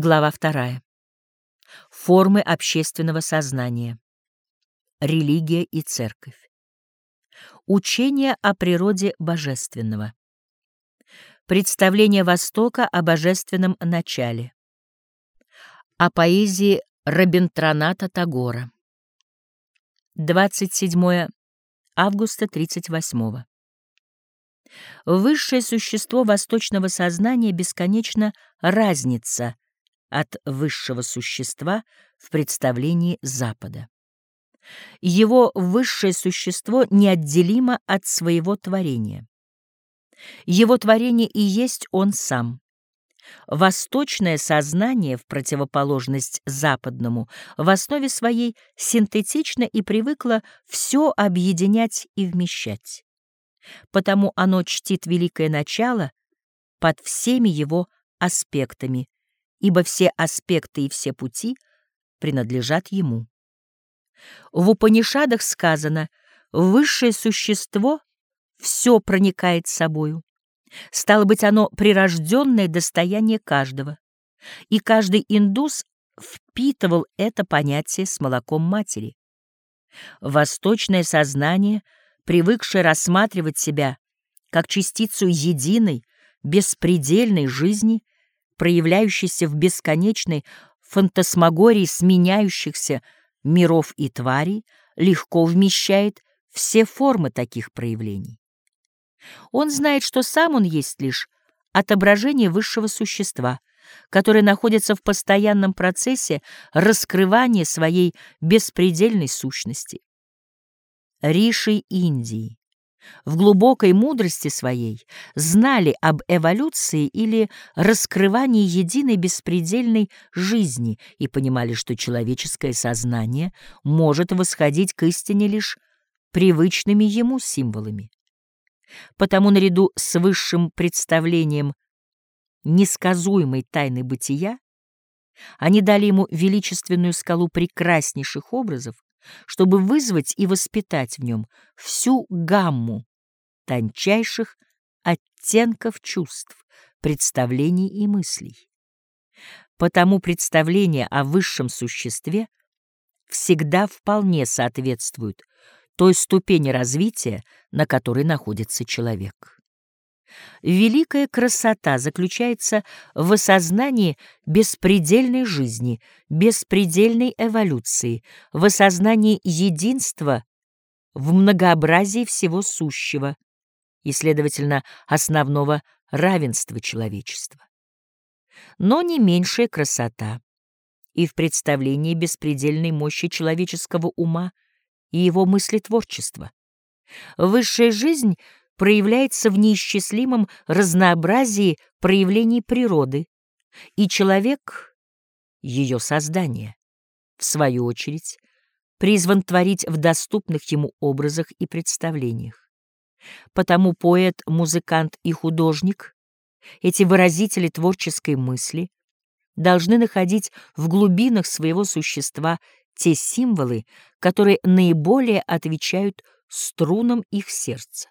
Глава вторая. Формы общественного сознания. Религия и церковь. Учение о природе божественного. Представление Востока о божественном начале. О поэзии Рабинтраната Тагора. 27 августа 38 -го. Высшее существо восточного сознания бесконечно разница от высшего существа в представлении Запада. Его высшее существо неотделимо от своего творения. Его творение и есть он сам. Восточное сознание, в противоположность западному, в основе своей синтетично и привыкло все объединять и вмещать. Потому оно чтит великое начало под всеми его аспектами, ибо все аспекты и все пути принадлежат ему. В Упанишадах сказано «высшее существо все проникает собою». Стало быть, оно прирожденное достояние каждого, и каждый индус впитывал это понятие с молоком матери. Восточное сознание, привыкшее рассматривать себя как частицу единой, беспредельной жизни, проявляющейся в бесконечной фантасмагории сменяющихся миров и тварей, легко вмещает все формы таких проявлений. Он знает, что сам он есть лишь отображение высшего существа, которое находится в постоянном процессе раскрывания своей беспредельной сущности. Риши Индии в глубокой мудрости своей знали об эволюции или раскрывании единой беспредельной жизни и понимали, что человеческое сознание может восходить к истине лишь привычными ему символами. Потому наряду с высшим представлением несказуемой тайны бытия они дали ему величественную скалу прекраснейших образов, чтобы вызвать и воспитать в нем всю гамму тончайших оттенков чувств, представлений и мыслей. Потому представление о высшем существе всегда вполне соответствует той ступени развития, на которой находится человек. Великая красота заключается в осознании беспредельной жизни, беспредельной эволюции, в осознании единства в многообразии всего сущего и, следовательно, основного равенства человечества. Но не меньшая красота и в представлении беспредельной мощи человеческого ума и его мыслетворчества. Высшая жизнь — проявляется в неисчислимом разнообразии проявлений природы, и человек — ее создание, в свою очередь, призван творить в доступных ему образах и представлениях. Потому поэт, музыкант и художник, эти выразители творческой мысли, должны находить в глубинах своего существа те символы, которые наиболее отвечают струнам их сердца.